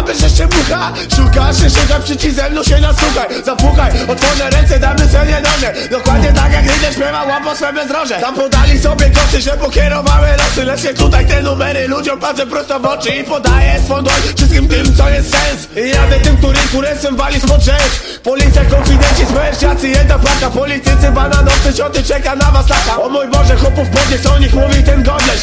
baby, że się bucha Szukasz się, szuka przycisk ze mną się nasłuchaj. Zapukaj, otworzę ręce, damy cenie noże Dokładnie tak jak Ryder śpiewał łapo swe bezdroże Tam podali sobie kosy, że pokierowały losy. Lecz nie tutaj te numery ludziom patrzę prosto w oczy I podaję swą dłoń wszystkim tym, co jest sens. I jadę tym, którym kuresem wali spod rzęs Policja, konfidenci, smężniacy, jedna plaka Politycy, bananowcy, cioty, czeka na was taka. O mój Boże, chłopów podnieś, o nich mówi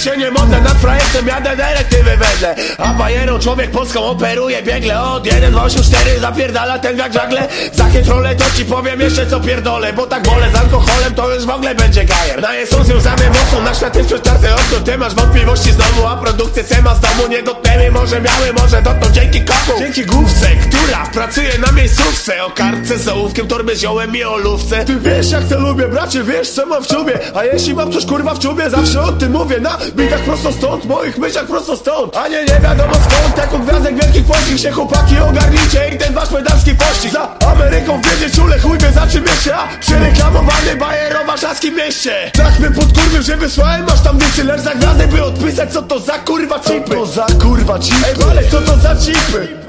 Się nie modlę, nad frajercem jadę dyrektywy wedle. A bajerą człowiek Polską operuje biegle Od 1, 2, 8, 4 zapierdala ten jak żagle. Za kontrolę to ci powiem jeszcze co pierdolę Bo tak wolę z alkoholem to już w ogóle będzie gajer. Na są związane mocno, na świat jest przeczarte okno Ty masz wątpliwości znowu, a produkcję sema z domu Nie dotknęły, może miały, może dotąd dzięki komu Dzięki główce, która pracuje na miejscówce O kartce z ołówkiem, torby ziołem i olówce. Ty wiesz jak to lubię, bracie, wiesz co mam w czubie. A jeśli mam coś kurwa w czubie, zawsze o tym mówię Na bitach prosto stąd, moich myślach prosto stąd. A nie, nie wiadomo skąd, jako gwiazdek wielkich polskich się chłopaki ogarnijcie I ten wasz pedalski pościg. Za Ameryką wiedzie czule, chuj wie za czym jeszcze A przereklamowany bajer o warszawskim mieście. Tak mnie podkurwił, że wysłałem masz tam dysy Lecz za gwiazdek by odpisać co to za kurwa cipy Co to za kurwa cipy? Ej, ale co to za cipy?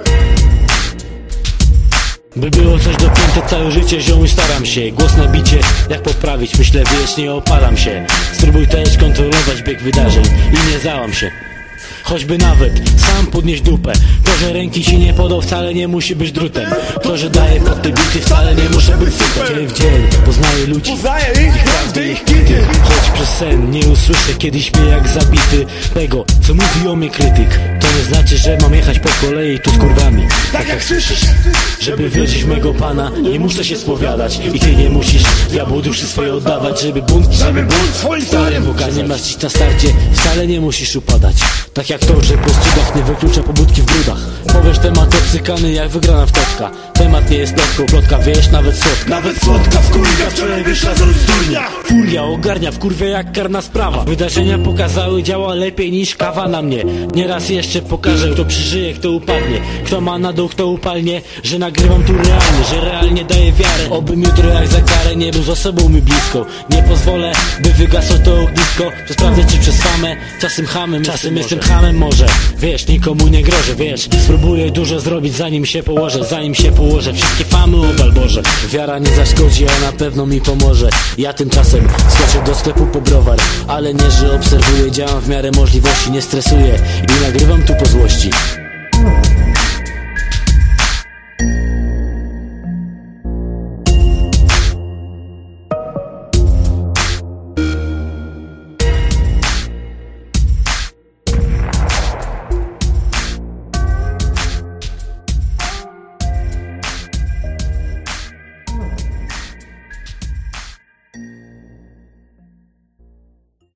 By było coś dopięte całe życie, ziomuj staram się. Głos na bicie, jak poprawić, myślę wiesz, nie opalam się. Spróbuj też wydarzeń i nie załam się. Choćby nawet sam podnieść dupę. To, że ręki ci nie podał wcale nie musi być drutem. To, że daję pod te bity wcale nie muszę być super. Dzień w dzień poznaję ludzi Poznaję ich, każdy ich kity Choć przez sen nie usłyszę kiedyś mnie jak zabity. Tego, co mówi o mnie krytyk To nie znaczy, że mam jechać po kolei tu z kurwami. Tak jak słyszysz żeby wierzyć mego pana, nie muszę się spowiadać. I ty nie musisz diabłu duszy swoje oddawać Żeby bunt, Żeby bunt swoim starym Boga nie masz dziś na starcie Wcale nie musisz upadać. Tak jak to, że po cudach nie wyklucza pobudki w brudach Powiesz temat obcykany jak wygrana w totka Temat nie jest plotką, plotka wiesz, nawet słodka. Nawet słodka w kurwia wczoraj wyszła z rozdurnia Furia ogarnia w kurwie jak karna sprawa. Wydarzenia pokazały działa lepiej niż kawa na mnie. Nieraz jeszcze pokażę kto przeżyje, kto upadnie. Kto ma na dół, kto upalnie Że nagrywam tu realnie, że realnie daję wiarę. Obym jutro jak za karę nie był z osobą mi blisko. Nie pozwolę, by wygasło to ognisko. Że sprawdzę czy przez famę Czasem hamem, czasem jestem hamem może. Wiesz, nikomu nie grożę, wiesz. Spróbuję dużo zrobić zanim się położę Zanim się położę, wszystkie famy obal Boże Wiara nie zaszkodzi, a na pewno mi pomoże. Ja tymczasem skoczę do sklepu po browar Ale nie, że obserwuję, działam w miarę możliwości Nie stresuję. I nagrywam